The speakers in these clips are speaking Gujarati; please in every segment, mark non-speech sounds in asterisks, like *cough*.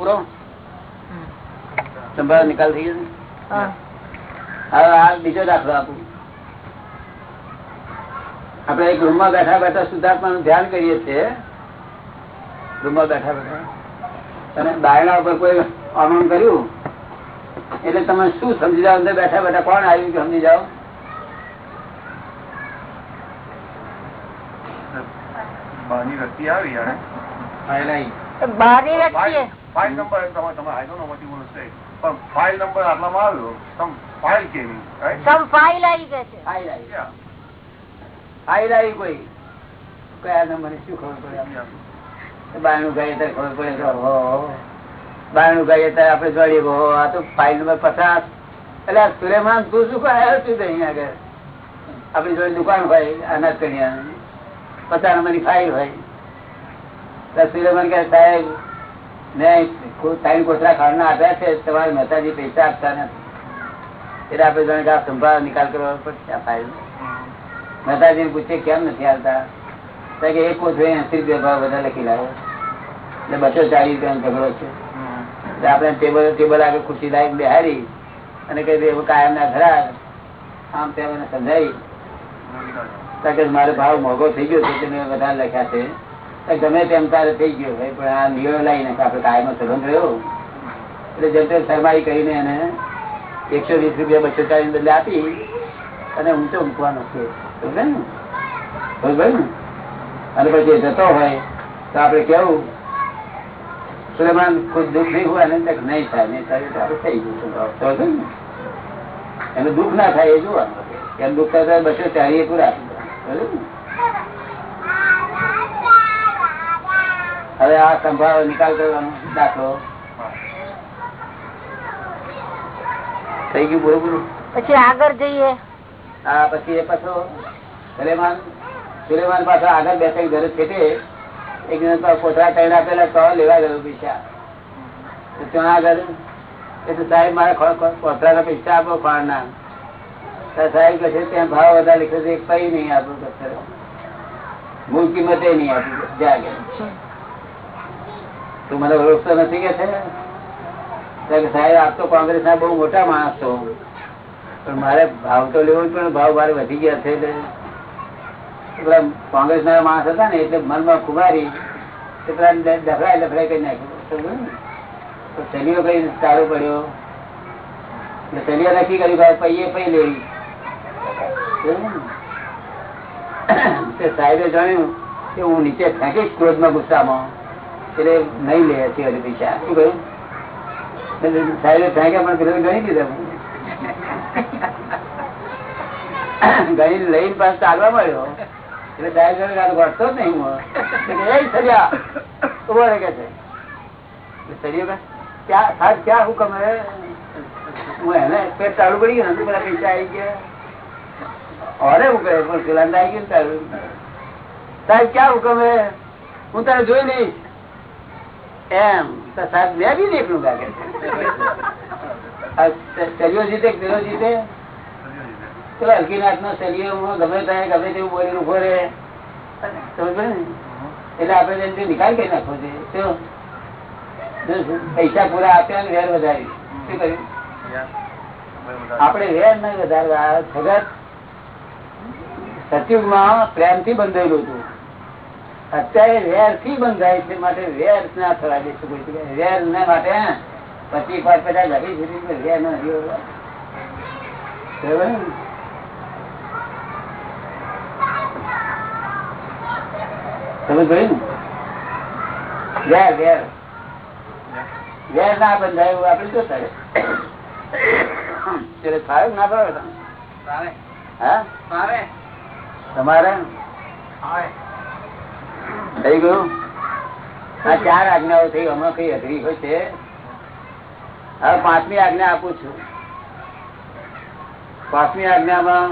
પૂરો? સંભાળ નિકાલ થઈ ગયો હવે આ બીજો દાખલો આપું. આપણે એક રૂમમાં બેઠા બેઠા શુદ્ધાત્માનું ધ્યાન કરીએ છીએ. રૂમમાં બેઠા બેઠા. અને બાયણા ઉપર કોઈ આમણ કર્યું? એટલે તમે શું સમજી જાઓ? અંદર બેઠા બેઠા કોણ આવ્યું કે સમજી જાઓ? બહારની વ્યક્તિ આવી બહારની વ્યક્તિએ ફાઇલ નંબર તમે તમે I don't know what you want say. પણ ફાઇલ નંબર આટલામાં આવ્યો સમ ફાઇલ કેવી? રાઈટ સમ ફાઇલ આવી ગઈ છે. ફાઇલ આવી ગયા ફાઇલ આવી કોઈ? કયા નંબર શું ખબર પડે આપણે? બારણું ગાઈએ ત્યારે ખબર પડે હો બારણું ગાઈએ ત્યારે આપણે જોડીએ હો આ તો ફાઇલ નંબર પચાસ. એટલે આ સુલેમાન તું શું આવ્યો છું અહીંયા આગળ? આપણી જોડે દુકાન હોય અનાજ કન્યા પચાસ નંબરની ફાઇલ હોય. સુરેમાન સુલેમાન કહે સાહેબ ત્રણ કોથળા ખાવાના આપ્યા છે, તમારે મહેતાજી પૈસા આપતા નથી. એટલે આપણે જાણે આ સંભાળ નિકાલ કરવો પડશે આ મહેતાજી પૂછે કેમ નથી આવતા કે એક કોથળી એસી રૂપિયા ભાવ બધા લખી લાવ્યો એટલે બસો ચાલીસ રૂપિયાનો ઝઘડો છે. આપણે ટેબલ ટેબલ આગળ ખુરશી લાવી બેહારી અને કહી દે કાયમ ના ઘરા આમ તેમ એને સમજાવી મારો ભાવ મોંઘો થઈ ગયો છે તે મેં વધારે લખ્યા છે. ગમે તેમ તારે થઈ ગયો પણ આ નિયો લઈને આપડે કાયમ સંબંધ રહ્યો એટલે જેમ તેમ શરમાઈ કરીને એને એકસો વીસ રૂપિયા બસો ચાલીસ બદલે આપી અને ઊંચો મૂકવાનો છે. સમજાય ને? અને પછી જતો હોય, તો આપણે કેવું? સુલેમાન કોઈ દુઃખ નહીં હોય અને નહીં થાય નહીં થાય તો થઈ ગયું એનું દુઃખ ના થાય એ જોવાનું. એમ દુઃખ થાય બસો ચાલીએ પૂરા બરોબર ને? હવે આ સંભાવ નિકાલ કરવાનો દાખલો? થઈ ગયું બરોબર પછી આગળ જઈએ. હા પછી એ પાછો સુલેમાન સુલેમાન પાછો આગળ બેસે ઘરે છેટે. એક દિવસ કોથળા ત્રણ આપેલા તો લેવા ગયો પૈસા. ત્યાં આગળ એ તો સાહેબ મારે કોથળાના પૈસા આપો ફાળના. સાહેબ કહે છે ત્યાં ભાવ વધારે લખ્યો છે કઈ નહીં આપણું કશે મૂળ કિંમતે નહીં આપું. જ્યાં આગળ તું મને ઓળખતો નથી કે છે? સાહેબ આપ તો કોંગ્રેસ ના બહુ મોટા માણસ છો. પણ મારે ભાવ તો લેવો પણ ભાવ મારે વધી ગયા છે કોંગ્રેસ ના માણસ હતા ને, એટલે મનમાં કુમારી તે પેલા ડફડાય ડફડાય કરી નાખ્યું. શનિયો કઈ સારો પડ્યો. શનિયો નક્કી કર્યું ભાઈ પૈયે પૈ લેવી સાહેબે જાણ્યું કે હું નીચે ફેંકીશ ક્રોધમાં ગુસ્સામાં. એટલે નહીં લે અત્યારે પૈસા. શું કહ્યું? ફેંક્યા સાહેબ જોડે કાં જ નહીં હું તો કે, "એ સરિયા ઊભો રહે કે છે? સરિયો "ક્યાં સાહેબ ક્યાં હુકમ હે હું એને પેટ ચાલુ પડી ગયું નથી પેલા પૈસા આવી ગયા. અરે હું કહે પણ પેલા આવી ગયું તારું. સાહેબ ક્યાં હુકમ હે હું તારે જોઈ લઈશ એમ. સાહેબ, મેં બી દેખ લુંગા સરિયો જીતે નો સરિયો ગમે ત્યાં, ગમે તેવું બોલી ઊભો ને? એટલે આપણે જેમ નિકાલ કરી નાખવો છે. પૈસા પૂરા આપ્યા ને વેર વધારી. શું કર્યું? આપણે વેર નહીં વધારવા સગત સચિવમાં પ્રેમથી બંધાયેલું હતું. અત્યારે વેરથી બંધાય છે માટે વેર ના થવા દેશે કોઈ વેર ના માટે પચીસ પાંચ પચાસ લખી સુધી વેર ના સમજ પડી વેર વેર. વેર ના બંધાય એવું આપડે ત્યારે થાય કે ના ફાવે તમે હા? તમારે? થઈ ગયું? આ ચાર આજ્ઞાઓ થઈ હમણાં કઈ અઘરી હોય છે? હવે પાંચમી આજ્ઞા આપું છું. પાંચમી આજ્ઞામાં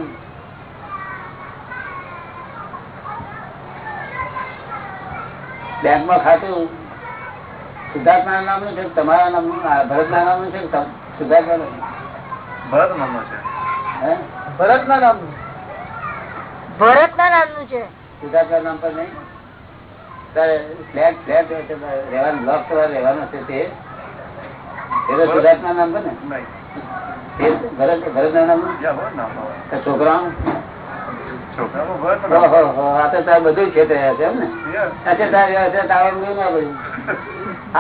બેંકમાં ખાતું સિદ્ધાર્થના નામનું છે કે તમારા નામનું ભરતના નામનું છે સિદ્ધાર્થ ભરત નામનો? છે. હે? ભરતના નામનું. ભરત ના નામનું છે. સિદ્ધાર્થના નામ પર નહીં? ફ્લેટ ફ્લેટ રહેવાનું બ્લોક કરવા રહેવાનો છે તે. એ તો ને ભરત નામ ના છોકરા ના બધું છે એમ ને? ના *laughs*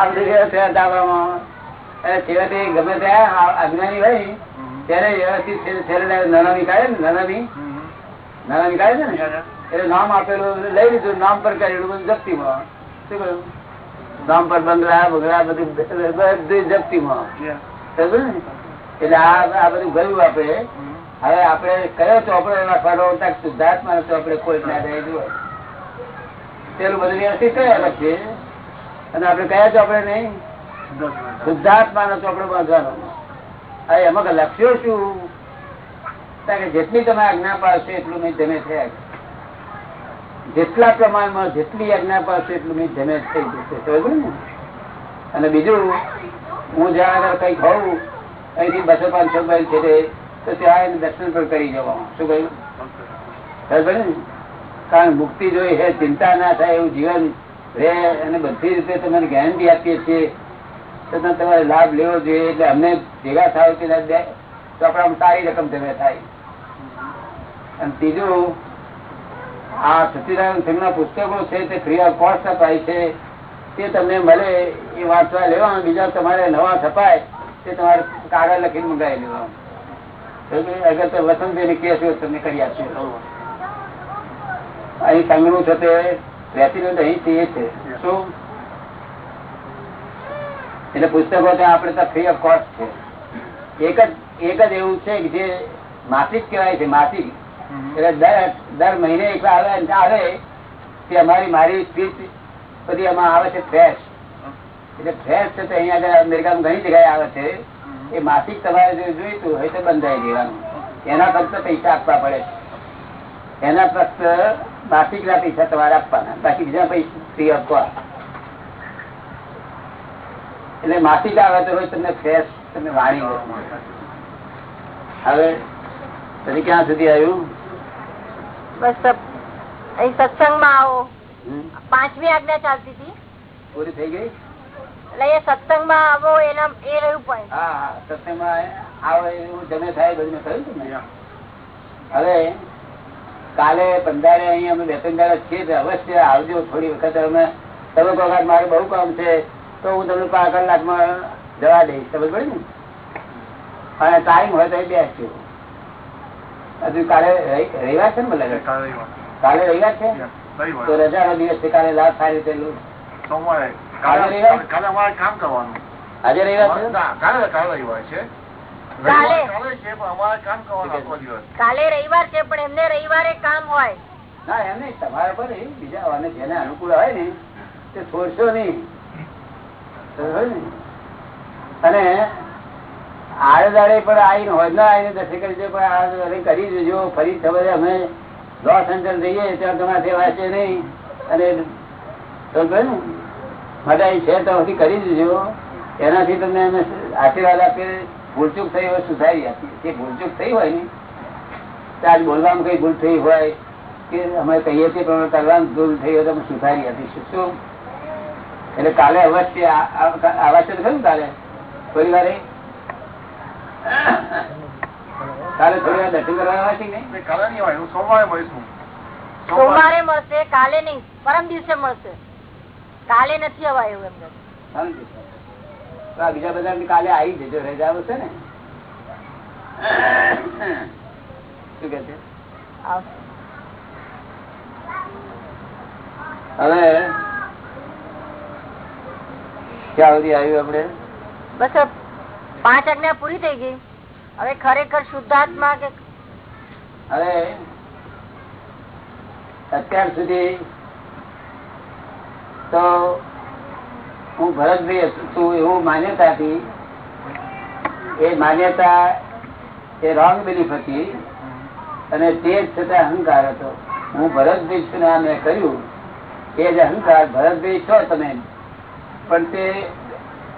ગમે ત્યાં અજ્ઞાની હોય ત્યારે વ્યવસ્થિત છે- છેલ્લે કાઢે ને નાનામી? હમ. નાનામી કાઢે છે ને. એટલે નામ આપેલું લઈ લીધું નામ પર કર્યું બધું જપ્તીમાં. શું કહ્યું નામ પર બંગલા બંગલા બધું બધું જપ્તીમાં. યા. એટલે આ બધું ગયું આપડે હવે આપડે કયો ચોપડો રાખવાનો શુદ્ધાત્મા ચોપડે કોઈ ના જુઓ પેલું બધું વ્યવસ્થિત કયા અલગ છે? અને આપડે કયા ચોપડે નહીં? શુદ્ધાત્મા નો ચોપડો બાંધવાનો. એમાં લક્ષ્યો શું? કારણ કે જેટલી તમે આજ્ઞા પાડશો એટલું મેં જમે થયા. જેટલા પ્રમાણમાં જેટલી આજ્ઞા પાસે એટલું મેં જમે થઈ જશે સમજ્યું ને? અને બીજું, હું જ્યાં કંઈક હોઉં, અહીંથી બસો પાંચસો માઇલ છે તો ત્યાં એને દર્શન પણ કરી જવાનું શું કહ્યું? ખબર ને? કારણ મુક્તિ જોઈ હે, ચિંતા ના થાય એવું જીવન રે અને બધી રીતે તમને ગેરંટી આપીએ છીએ. છતાં તમારે લાભ લેવો જોઈએ, એટલે અમને ભેગા થાય કે તો આપણામાં સારી રકમ તમે થાય. અને ત્રીજું આ સત્યનારાયણ સંઘના પુસ્તકો છે, તે ફ્રી ઓફ કોસ્ટ અપાય છે, તે તમને મળે એ વાંચવા લેવા બીજા તમારે નવા છપાય, તે તમારે કાગળ લખીને મંગાવી લેવા તો અહીં સંઘનું છે તે શું? એટલે પુસ્તકો આપણે ત્યાં ફ્રી ઓફ કોસ્ટ છે. એક જ એક જ એવું છે જે માસિક કહેવાય છે, માસિક. એટલે દર દર મહિને એક આવે આવે તે અમારી મારી સ્પીચ બધી એમાં આવે છે ફ્રેશ એટલે ફ્રેશ છે તો અહીંયા આગળ અમેરિકામાં ઘણી જગ્યાએ આવે છે. એ માસિક તમારે જો જોઈતું હોય તો બંધાઈ દેવાનું. એના ફક્ત પૈસા આપવા પડે. એના ફક્ત માસિક ના પૈસા તમારે આપવાના. બાકી બીજા પૈસા ફ્રી આપવા. એટલે માસિક આવે તો રોજ તમને ફ્રેશ તમને વાણી. હવે પછી ક્યાં સુધી આવ્યું? બસ અહીં સત્સંગમાં આવો. પાંચમી આજ્ઞા ચાલતી હતી. પૂરી થઈ ગઈ? એટલે એ સત્સંગમાં આવો એના એ રહ્યું પણ હા હા આવો એવું જમે થાય બધું કહ્યું હતું ને હવે કાલે પંદારે અહીં અમે બે ત્રણ દાડા છીએ અવશ્ય આવજો. થોડી વખત અમે તમે કે મારે બહુ કામ છે તો હું તમને પાંચ કલાકમાં જવા દઈશ. સમજ પડે ને? અને ટાઈમ હોય તો બેસજો. હજુ કાલે રવિવાર છે ને બોલે કાલે રવિવાર. છે? તો રજા નો દિવસ છે કાલે લાભ સારી રીતે સોમવારે. કાલે કાલે રવિવાર? કાલે અમારે કામ કરવાનું. આજે રવિવાર છે? કાલે કાલે રવિવાર છે. કાલે. રવિવાર છે પણ અમારે કામ કરવાનું આખો દિવસ. કાલે રવિવાર છે પણ એમને રવિવારે કામ હોય. ના એમ તમારા પર બીજા અને જેને અનુકૂળ હોય ને તે છોડશો નહીં. અને આડે પણ આવીને હોય ના આવીને દર્શન કરી પણ આડે કરી દેજો ફરી ખબર અમે લોસ એન્જલ જઈએ, ત્યાં તમારે વાંચે નહીં. અને સમજો ને છે તો કરી દેજો એનાથી તમને અમે આશીર્વાદ આપીએ, ભૂલચૂક થઈ હોય, સુધારી આપીએ. જે ભૂલચૂક થઈ હોય ને આજ બોલવામાં કઈ ભૂલ થઈ હોય કે અમે કહીએ છીએ પણ કરવાનું ભૂલ થઈ હોય તો અમે સુધારી આપીશું. શું? એટલે કાલે અવશ્ય આવા છે ખરું કાલે? થોડી વારે કાલે થોડી દર્શન કરવા છે કે નહીં? નહીં, કાલે નહીં હોય હું સોમવારે મળીશું સોમવારે મળશે કાલે નહીં પરમ દિવસે મળશે. કાલે નથી અવાયું આ બીજા બધા કાલે આવી જજો રજા આવશે ને. શું કે છે? હવે ક્યાં સુધી આવ્યું આપણે? બસ પાંચ આજ્ઞા પૂરી થઈ ગઈ. હવે ખરેખર શુદ્ધાત્મા કે હવે અત્યાર સુધી તો હું ભરતભાઈ છું એવું માન્યતા હતી. એ માન્યતા એ રોંગ બિલીફ હતી. અને તે છતાં અહંકાર હતો. હું ભરતભાઈ છું આ મેં કર્યું. એ જ અહંકાર ભરતભાઈ છો તમે. પણ તે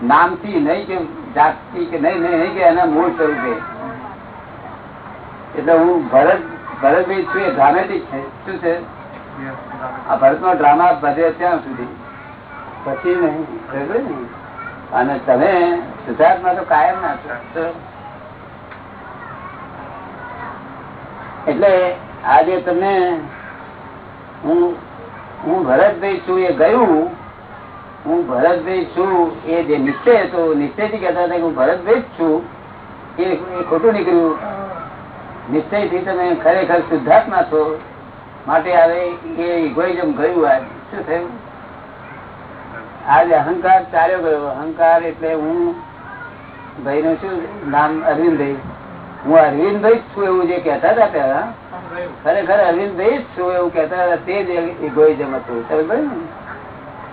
નામથી નહીં કે જાતથી કે નહીં નહીં કે એના મૂળ સ્વરૂપે. એટલે હું ભરત, ભરતભાઈ છું એ ડ્રામેટિક છે. શું છે? આ ભરતનો ડ્રામા ભરે ત્યાં સુધી. પછી નહીં અને તમે સિદ્ધાર્થમાં તો કાયમ ના એટલે આજે તમે હું હું ભરતભાઈ છું એ ગયું હું ભરતભાઈ છું એ જે નિશ્ચય હતો, નિશ્ચયથી કહેતા હતા કે હું ભરતભાઈ જ છું, એ ખોટું નીકળ્યું. નિશ્ચયથી તમે ખરેખર શુદ્ધાત્મા છો. માટે હવે એ ઇગોઇઝમ ગયું આજ. શું થયું? આજે અહંકાર ચાલ્યો ગયો. અહંકાર એટલે હું ભાઈ નું શું નામ? અરવિંદભાઈ. હું અરવિંદભાઈ જ છું એવું જે કહેતા હતા પેલા ખરેખર અરવિંદભાઈ જ છું એવું કહેતા હતા. તે જ ઇગોઇઝમ હતું. બરાબર ને?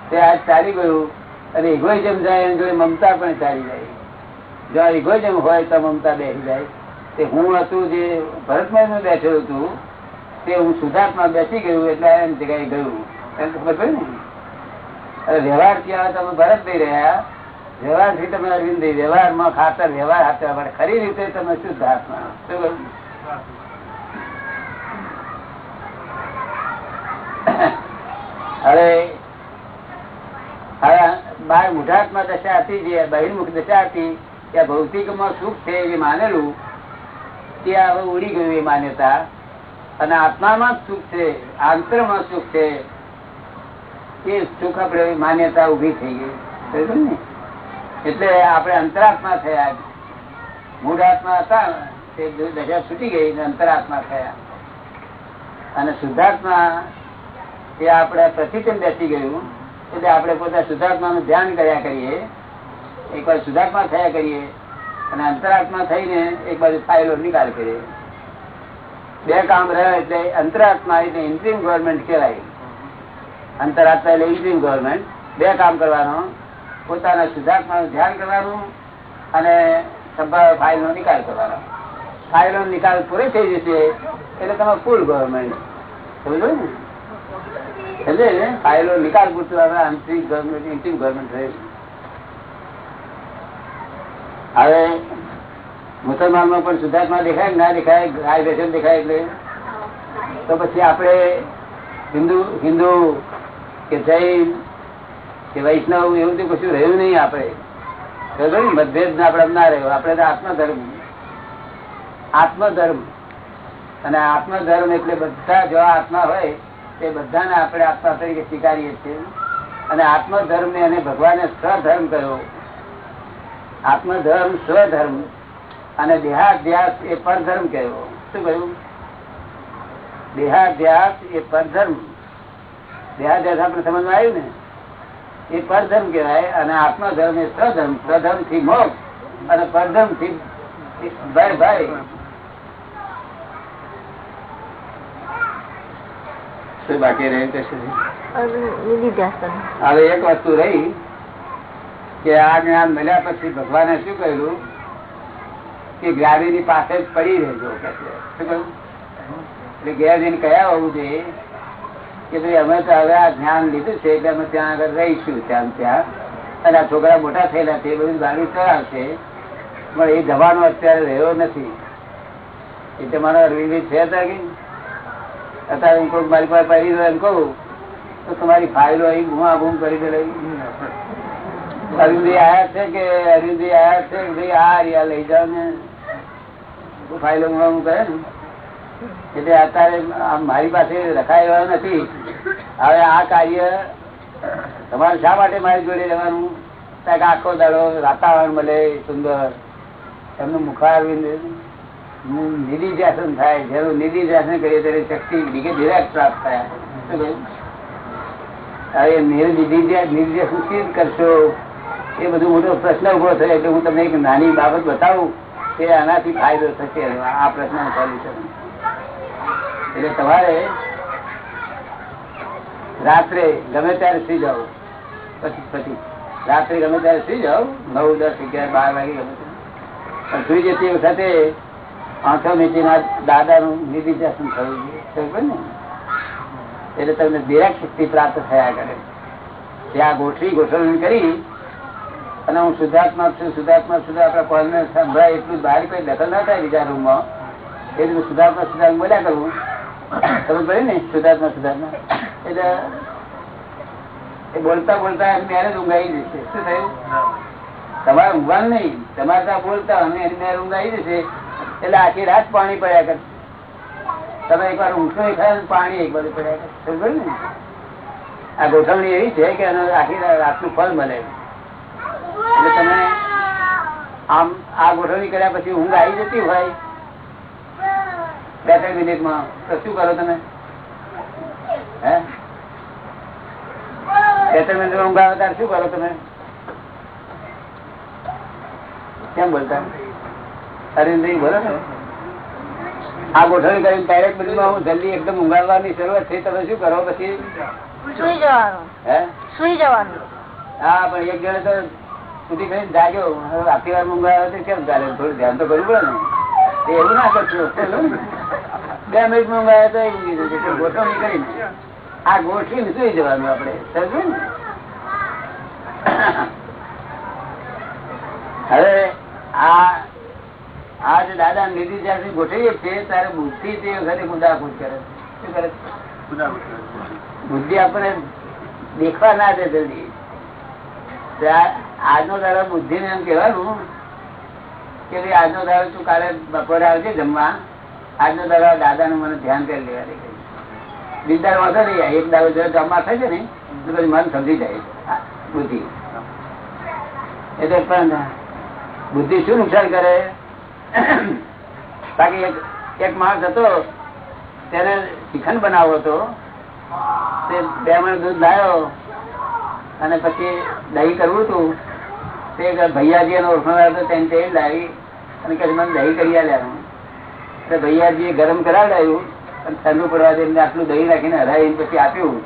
તે આજ ચાલી ગયું. અને ઇગોઇઝમ જાય એની જોડે મમતા પણ ચાલી જાય. જો ઇગોઇઝમ હોય તો મમતા બેસી જાય. તે હું હતું જે ભરતમાં બેઠેલું હતું, તે હું સુધાર્થમાં બેસી ગયું એટલે એમ જગ્યાએ ગયું. એમ ખબર પડી ને? અરે વ્યવહારથી આવે તમે ભરત દઈ રહ્યા. વ્યવહારથી તમે અરવિંદ વ્યવહારમાં ખાતર, વ્યવહાર આપવા પડે ખરી રીતે તમે શુદ્ધ શું કહ્યું? હવે હવે બાર દશા હતી જે બહિર્મુખ દશા હતી ત્યાં ભૌતિકમાં સુખ છે એ માનેલું, તે હવે ઉડી ગયું એ માન્યતા. અને આત્મામાં સુખ છે, આંતરમાં સુખ છે, એ સુખ આપણે માન્યતા ઊભી થઈ ગઈ. ને? એટલે આપણે અંતરાત્મા થયા. મૂળ આત્મા હતા, તે દશા છૂટી ગઈ ને અંતરાત્મા થયા. અને શુદ્ધાત્મા એ આપણે પ્રતિચિન બેસી ગયું. એટલે આપણે પોતા શુદ્ધાત્માનું ધ્યાન કર્યા કરીએ, એકવાર શુદ્ધાત્મા થયા કરીએ અને અંતરાત્મા થઈને એક બાજુ ફાઇલો નિકાલ કરીએ. બે કામ રહ્યા એટલે અંતરાત્મા એટલે ઇન્ટ્રીમ ગવર્મેન્ટ કહેવાય. અંતરાત્મા એટલે ઇન્ટ્રીમ ગવર્મેન્ટ બે કામ કરવાનો, પોતાના શુદ્ધાત્માનું ધ્યાન કરવાનું અને ફાઇલ નો નિકાલ કરવાનો. ફાઇલ નો નિકાલ પૂરો થઈ જશે એટલે તમે ફૂલ ગવર્મેન્ટ સમજો ને? એટલે ફાઇલો નિકાલ પૂછવા હવે મુસલમાનમાં પણ સુધાર્થમાં દેખાય ના દેખાય બેસન દેખાય એટલે? તો પછી આપણે હિન્દુ હિન્દુ કે જૈન કે વૈષ્ણવ એવું તો કશું રહ્યું નહીં આપણે? મતભેદ આપણે ના રહ્યો. આપણે તો આત્મધર્મ. આત્મધર્મ. અને આત્મધર્મ એટલે બધા જો આત્મા હોય તે બધાને આપણે આત્મા તરીકે સ્વીકારીએ છીએ. અને આત્મધર્મ ને અને ભગવાને સ્વધર્મ કહ્યો. આત્મધર્મ, સ્વધર્મ અને દેહાધ્યાસ એ પરધર્મ કહેવો શું કહ્યું? દેહાધ્યાસ એ પરધર્મ. દેહાધ્યાસ આપણે સમજમાં આવ્યું ને? એ પરધર્મ કહેવાય અને આત્મધર્મ એ સ્વધર્મ. સ્વધર્મથી મોક્ષ અને પરધર્મથી ભાઈ ભાઈ શું? બાકી રહ્યું કે હવે એક વસ્તુ રહી કે આ જ્ઞાન મળ્યા પછી ભગવાને શું કહ્યું કે જ્ઞાનીની પાસે જ પડી રહેજો શું કહ્યું? એટલે કયા હોવું જોઈએ કે ભાઈ અમે તો હવે આ જ્ઞાન લીધું છે એટલે અમે ત્યાં આગળ રહીશું ત્યાં ત્યાં. અને આ છોકરા મોટા થયેલા છે બધું ગાડી ચલાવશે પણ એ જવાનો અત્યારે રહ્યો નથી. એ તમારો અરવિંદ છે કે અત્યારે હું કોઈ મારી પાસે પહેરી એમ કહું, તો તમારી ફાઇલો અહીં ગુમા ગુમ કરી દે અરવિંદભાઈ આયા છે કે અરવિંદભાઈ આયા છે? કે ભાઈ, આ રહ્યા, લઈ જાઓ ને. ફાઇલો ગુમા ગુમ કરે ને. એટલે અત્યારે મારી પાસે રખાય નથી. હવે આ કાર્ય તમારે શા માટે મારી જોડે રહેવાનું? આખો દાડો વાતાવરણ મળે, સુંદર. એમનું મુખારવિંદ નિધિ થાય. જેનું નિધિ કરીએ ત્યારે શક્તિ ડિરેક્ટ પ્રાપ્ત થાય. કરશો? એ બધું મોટો પ્રશ્ન ઊભો થયો. એટલે હું તમને એક નાની બાબત બતાવું કે આનાથી ફાયદો થશે. આ પ્રશ્ન એટલે તમારે રાત્રે ગમે ત્યારે સુઈ જાઓ. પછી પછી. રાત્રે ગમે ત્યારે સુઈ જાઓ. નવ, દસ, અગિયાર, બાર વાગે ગમે ત્યારે. સુઈ જતી વખતે આંખો મીચીના દાદાનું નિધિ દર્શન થયું ને? એટલે તમને શક્તિ પ્રાપ્ત થયા કરે. ત્યાં ગોઠવી ગોઠવણી કરી અને હું શુદ્ધાત્મા છું શુદ્ધાત્મા સુધી આપણા કોલને સંભળાય એટલું બહાર કોઈ દખલ ના થાય બીજા રૂમમાં. એ રીતે શુદ્ધાત્મા સુધાર બોલ્યા કરવું ખબર પડે ને? શુદ્ધાત્મા શુદ્ધાત્મા. એટલે એ બોલતા બોલતા મેરેજ ઊંઘાઈ જશે. શું થયું? તમારે ઊંઘવાનું નહીં. તમારે ત્યાં બોલતા અને એની મેરેજ ઊંઘાઈ જશે. એટલે આખી રાત પાણી પડ્યા કર. તમે એકવાર ઊંઘતો ખાય પાણી એક બધું પડ્યા કરે. આ ગોઠવણી એવી છે કે એનો આખી રાતનું ફળ મળે. એટલે તમે આમ, આ ગોઠવણી કર્યા પછી ઊંઘ આવી જતી હોય. બે ત્રણ મિનિટમાં. તો શું કરો તમે? હે? બે ત્રણ મિનિટ ઊંઘ આવે ત્યારે શું કરો તમે? કેમ બોલતા? અરવિંદ બોલો ને આ ગોઠવણી કરીને ડાયરેક્ટ બધું હું જલ્દી એકદમ ઊંઘાડવાની શરૂઆત થઈ તમે શું કરો પછી? સુઈ જવાનું. હે? સુઈ જવાનું. હા પણ એક જણ તો સુધી કરીને જાગ્યો. આખી વાર ઊંઘાડે તો કેમ ચાલે? થોડું ધ્યાન તો કરવું પડે ને. એવું ના કરશો બે મિનિટ ઊંઘાડે તો ઊંઘી જશે ગોઠવણી કરીને આ ગોઠવીને સુઈ જવાનું આપણે. સમજ્યું ને? હવે આ આ દાદા નિધિ જ્યાંથી ગોઠવીએ છીએ ત્યારે બુદ્ધિ તે વખતે મુદાખૂદ કરે. શું કરે? બુદ્ધિ આપણને દેખવા ના દે જલ્દી. આજનો દાદા બુદ્ધિ ને એમ કેવાનું કે ભાઈ આજનો દાદા તું કાલે બપોરે આવજે જમવા. આજનો દાદા દાદા નું મને ધ્યાન કરી લેવા દે. બીજા વાંધો નહીં એક દાદો જયારે જમવા થાય છે ને, તો પછી મન સમજી જાય બુદ્ધિ. એટલે પણ બુદ્ધિ શું નુકસાન કરે? બાકી એક એક માણસ હતો, તેને શિખંડ બનાવવો હતો. તે બે મણ દૂધ લાવ્યો અને પછી દહીં કરવું હતું. તે ભૈયાજી એનો ઓળખાણ હતો તેને તે લાવી અને કે મને દહીં કરી આલ્યા એટલે ભૈયાજીએ ગરમ કરાવડાવ્યું અને ઠંડુ પડવા દે આટલું દહીં નાખીને હરાવીને પછી આપ્યું.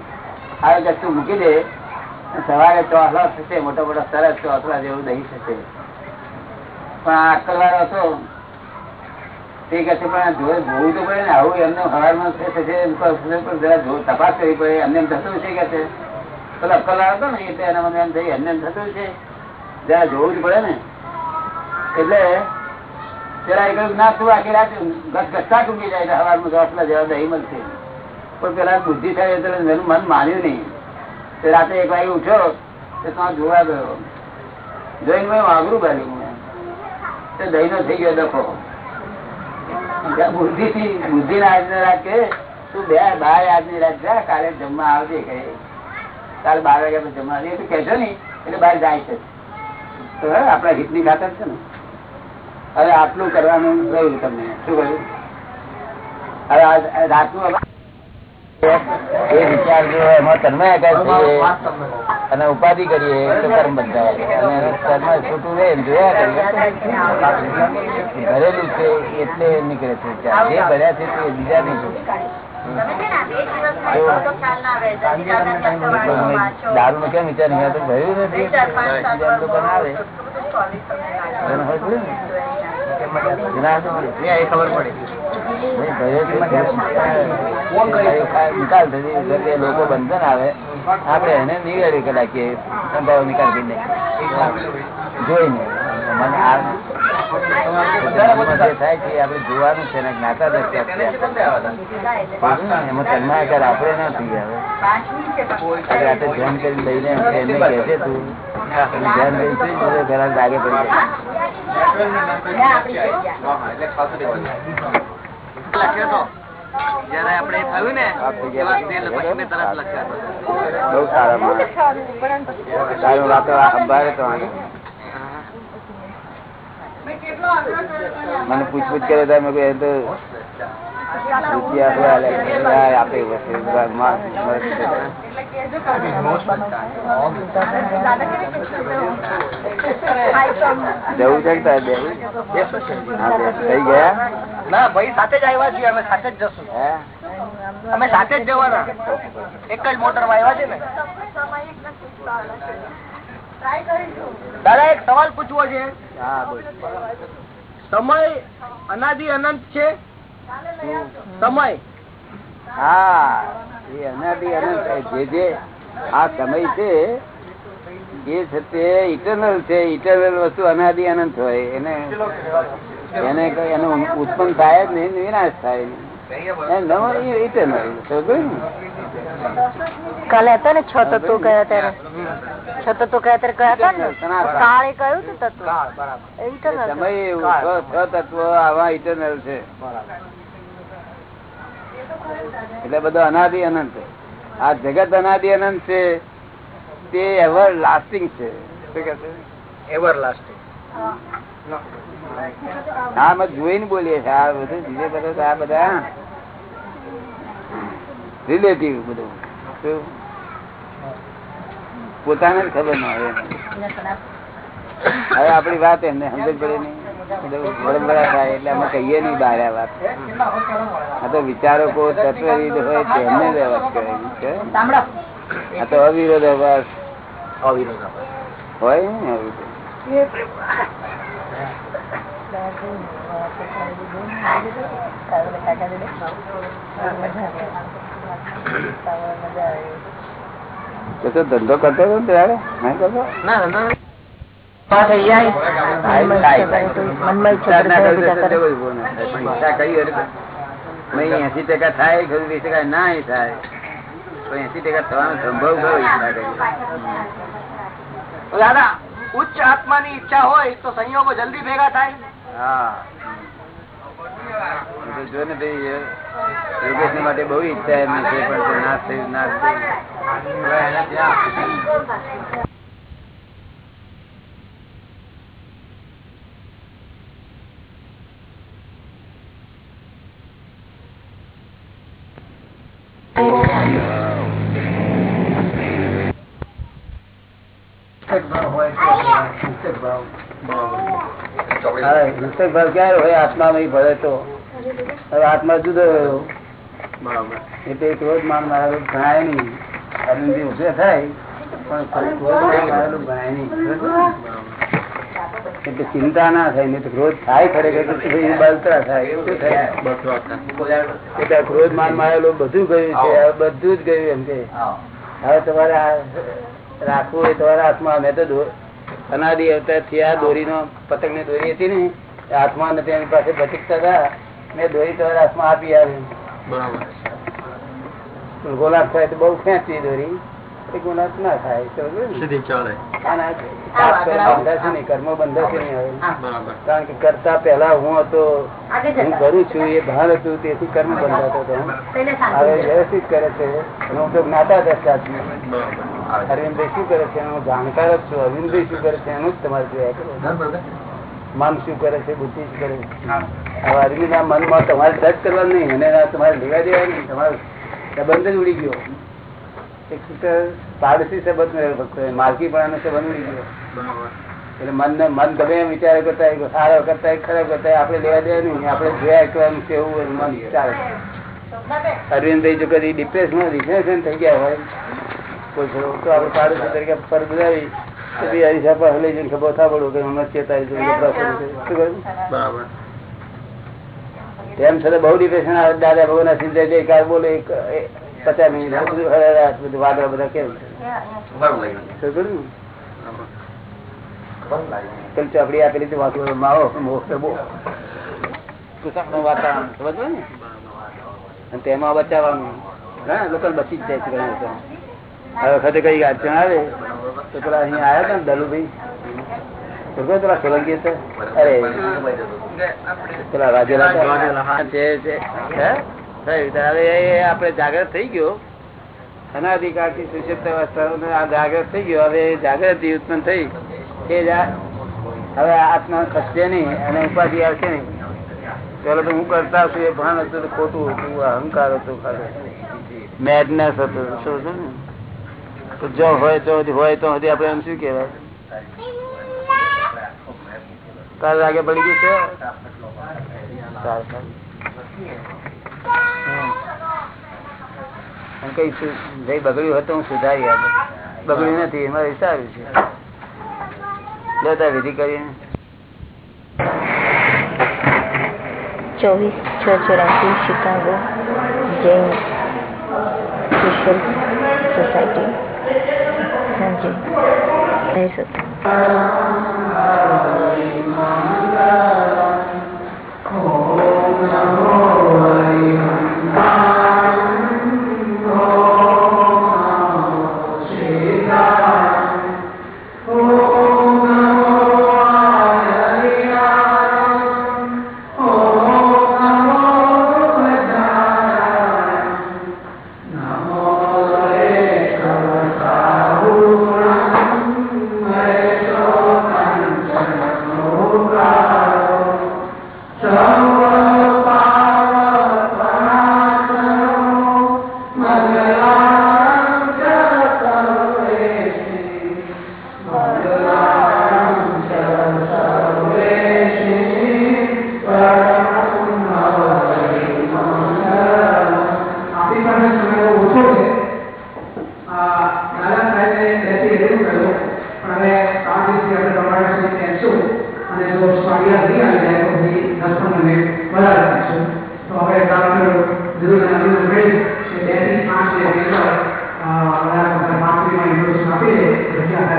આ વસ્તુ મૂકી દે સવારે ચોસલા થશે, મોટા મોટા સરસ ચોસલા જેવું દહીં થશે. પણ આ અક્કલ હતો તે કહે છે પણ જોઈ જોવું તો પડે ને, આવું એમને હવારમાં તપાસ કરવી પડે, એમને એમ થતું છે કે છે પેલા અક્કલ હતો ને એટલે એના મને એમ થઈ, એમને એમ થતું છે જરા જોવું જ પડે ને. એટલે પેલા એક ના, તું આખી રાત ઘસઘસતા ટૂંકી જાય, એટલે હવારમાં ચોસલા જેવા દહીં મળશે. પણ પેલા બુદ્ધિ થાય એટલે એનું મન માન્યું નહીં. તે રાતે એક વાગે ઉઠ્યો, તે ત્યાં જોવા ગયો. જોઈને મેં વાઘરું મેં તે દહી નો થઈ ગયો દખો બુદ્ધિ બુદ્ધિ ના આજની કે તું બે બાર આજની રાત જા, કાલે જમવા આવજે કહે કાલે બાર વાગ્યા પછી જમવા આવજે. કહેશો ને એટલે બહાર જાય છે. તો હિતની ખાતર છે ને. હવે આટલું કરવાનું રહ્યું તમને. શું કહ્યું? હવે રાતનું એ વિચાર જો એમાં થઈએ અને ઉપાધિ કરીએ તો કર્મ બંધાય અને કર્મ છૂટું રહે જોયા કરીએ ભરેલું છે એટલે નીકળે છે જે ભર્યા છે તે બીજા નહીં દારૂ નો કેમ વિચાર નહીં? ભર્યું નથી બનાવે. એને ખબર પડી. એના નિકાલ થતી લોકો બંધન આવે આપણે એને નિવેડી કે સંભાવ નિકાલ કરી જોઈને મને આ થાય છે આપણે જોવાનું છે જ્ઞાતા એમાં તન્માયાકાર આપણે નથી આવે રાતે ધ્યાન કરી લઈને એમને કહે છે તું ધ્યાન કરી ઘણા જાગે પડી જાય જયારે આપણે એ થયું ને પછી મેં તરત લખ્યા હતા. બહુ સારા સારું વાતો અંબારે તો મને પૂછપૂછ કરે તો અમે સાથે જવાના. એક જ મોટરમાં છે ને. દાદા, એક સવાલ પૂછવો છે. સમય અનાદિ અનંત છે. સમય? હા, એ અનાદિ અનંત જે જે આ સમય છે એ છે તે ઇટરનલ છે. ઇટરનલ વસ્તુ અનાદિ અનંત હોય. એને એને કઈ એનું ઉત્પન્ન થાય જ નહીં વિનાશ થાય. નહીં કાલે હતા ને છ તત્વો કયા ત્યારે? છ તત્વો કયા ત્યારે કયા હતા ને? કાળે કયું હતું તત્વ? છ- આવા ઇટરનલ છે. એટલે બધો અનાદિ અનંત. આ જગત અનાદિ અનંત છે તે એવર લાસ્ટિંગ છે. શું કે છે? એવર લાસ્ટિંગ હા અમે જોઈને બોલીએ છીએ. આ બધું ધીરે બધું આ બધા રિલેટિવ બધું. પોતાને જ ખબર ના હોય હવે આપણી વાત એમને સમજ પડે નહીં. પરંપરા થાય એટલે અમે કહીએ નહીં બહાર આ વાત. આ તો વિચારકો તત્વવિદ હોય તેમને જ કહેવાય છે. આ તો અવિરોધાભાસ હોય ને આવી રીતે. તો તો ધંધો કરતો હતો ત્યારે? નહીં કરતો એસી ટકા થાય ખરું વીસ ટકા ના થાય. એસી ટકા થવાનો સંભવ ખરો દાદા ઉચ્ચ આત્માની ઈચ્છા હોય તો સંયોગો જલ્દી ભેગા થાય. હા. જો ને ભાઈ માટે બહુ ઈચ્છા એમની છે, પણ નાશ થયું નાશ થયું હા, પુસ્તક ભાવ ક્યારે હોય? આત્મા નહીં ભરે તો. હવે આત્મા જુદો રહ્યો. એટલે ક્રોધ માન મારેલું ગણાય નહીં. અરુણજી ઉભે થાય પણ ક્રોધ માન મારેલું ગણાય નહીં. એટલે ચિંતા ના થાય નહીં તો ક્રોધ થાય ખરેખર બળતરા થાય. એવું થાય? એટલે ક્રોધ માન મારેલું બધું ગયું છે. હવે બધું જ ગયું એમ કે. હવે તમારે રાખવું એ તમારા હાથમાં મેં તો અનાદિ અવતારથી આ દોરીનો પતંગની દોરી હતી ને. હાથમાં નથી એની પાસે ભટકતા હતા મેં દોરી તમારા હાથમાં આપી આવી. ગોલાપ થાય તો બહુ ખેંચી દોરી. એ ના થાય નહીં કારણ કે કરતા પહેલા હું હતો હું કરું છું એ ભાન હતું તેથી કર્મ બંધાતો હતો. હવે વ્યવસ્થિત કરે છે. હું તો જ્ઞાતા દ્રષ્ટા છું અરવિંદભાઈ શું કરે છે? હું જાણકાર જ છું. અરવિંદભાઈ શું કરે છે? એનું જ તમારે જોયા કરો. મન શું કરે છે બુદ્ધિ શું કરે છે? હવે અરવિંદ આ મનમાં તમારે ટચ કરવા નહીં અને તમારે લેવા દેવા નહીં તમારો સંબંધ જ ઉડી ગયો. એક પાડોશી સંબંધ નો માલકીપણાનો સંબંધ ઉડી ગયો. એટલે મન ને મન ગમે એમ વિચાર કરતા સારો કરતા ખરાબ કરતા આપણે લેવા દેવા નહીં આપણે જોયા કરવાનું છે એવું મન ચાલે અરવિંદભાઈ જો કદી ડિપ્રેશનમાં રિઝર્વેશન થઈ ગયા હોય કોઈ તો આપણે પાડોશી તરીકે પર બોલાવી તેમ છતાં બહુ ડિપ્રેશન આવે દાદા ભગવાન સિદ્ધ જયકાર બોલે એક એ પચાસ મિનિટ બધું હળહળાટ બધા ખબર ચોપડી આપેલી હતી વાંચો માવો મોક્ષ વાતાવરણ સમજ ને? તેમાં બચાવવાનું. ઘણા લોકો બચી જ જાય છે ઘણા લોકો હવે વખતે કઈ અડચણ આવે? તો પેલા અહીંયા આવ્યા હતા ને દલુભાઈ. તો પેલા સોલંકી હતા. અરે પેલા રાજેલા છે છે હે? થયું. તો હવે એ આપણે જાગૃત થઈ ગયો. અનાધિકારથી સુષુપ્ત અવસ્થાનો આ જાગૃત થઈ ગયો. હવે જાગૃતિ ઉત્પન્ન થઈ. એ જા- હવે આત્મા ખસશે નહીં અને ઉપાધિ આવશે નહીં. પેલો તો હું કરતા છું એ ભાન હતું તો ખોટું હતું અહંકાર હતો ખાલી. મેડનેસ હતું. શું છે ને જો હોય, તો હોય, તો હજી આપડે એમ શું કહેવાય? તારે લાગે પડી ગયું છે? કઈ જઈ બગડ્યું હોય તો હું સુધારી આપે. બગડ્યું નથી, એમાં વિચાર્યું છે. લેતા વિધિ કરીને ચોવીસ છ ચોરાસી શિકાગો જૈન સોસાયટી. ជាតែសុទ្ធ Oh, દાદા સાહેબે બેસી રહેવું કહ્યું પણ હવે પાંચ દિવસથી આપણે રમાડા સુધી બેસશું અને જો સ્વાગિયા નહીં આવી જાય તો પછી દસ પંદર મિનિટ વધારે રાખીશું તો આપણે ડૉક્ટર વિરુદ્ધ અનુરોધ મળી કે બેથી પાંચ મિનિટ આપી દે પછી આપણે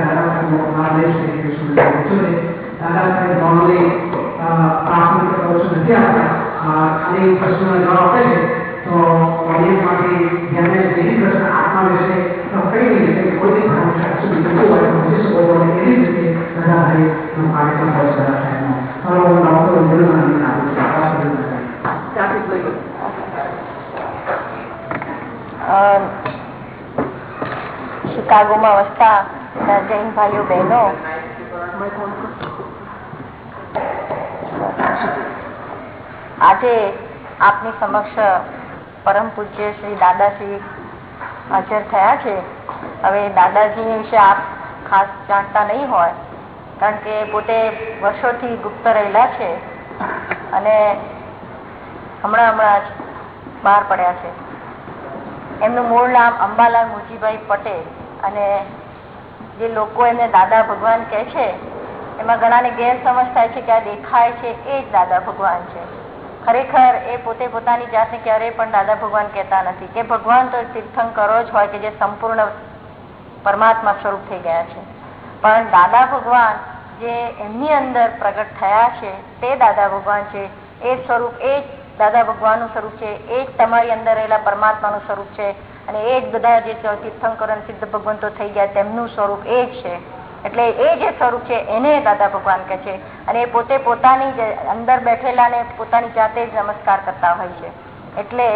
દાદા સાહેબ નોર્મલી પ્રાથમિક પ્રવચન નથી આપતા. ખાલી પ્રશ્નોના જવાબ આપે છે. તો ઓડિયન્સમાંથી જેમને જેની પ્રશ્ન આત્મા વિશે તો કઈ રીતે કોઈ ધર્મ શાસ્ત્ર બીજું હોય પૂછી શકો છો એવી જ રીતે બધા ભાઈનો કાર્યક્રમ હોય છે થાય હવે હું ડૉક્ટર આપું છું. લઈ અ, શિકાગોમાં વસતા જૈન ભાઈઓ બહેનો. આજે આપની સમક્ષ પરમ પૂજ્ય શ્રી દાદાશ્રી હાજર થયા છે. હવે દાદાજી વિશે આપ ખાસ જાણતા નહીં હોય, કારણ કે પોતે વર્ષોથી ગુપ્ત રહેલા છે અને હમણાં હમણાં જ બહાર પડ્યા છે. એમનું મૂળ નામ અંબાલાલ મુજીભાઈ પટેલ અને જે લોકો એમને દાદા ભગવાન કહે છે, એમાં ઘણાને ગેરસમજ થાય છે કે આ દેખાય છે એ જ દાદા ભગવાન છે. ખરેખર એ પોતે પોતાની જાતને ક્યારેય પણ દાદા ભગવાન કહેતા નથી. કે ભગવાન તો તીર્થંકરો જ હોય કે જે સંપૂર્ણ પરમાત્મા સ્વરૂપ થઈ ગયા છે. પણ દાદા ભગવાન જે એમની અંદર પ્રગટ થયા છે, તે દાદા ભગવાન છે. એ સ્વરૂપ, એ જ દાદા ભગવાનનું સ્વરૂપ છે. એ જ તમારી અંદર રહેલા પરમાત્માનું સ્વરૂપ છે. અને એ જ બધા જે તીર્થંકર સિદ્ધ ભગવંતો થઈ ગયા, તેમનું સ્વરૂપ એ જ છે. એટલે એ જે સ્વરૂપ છે, એને દાદા ભગવાન કહે છે. અને એ પોતે પોતાની અંદર બેઠેલા ને પોતાની જાતે જ નમસ્કાર કરતા હોય છે. એટલે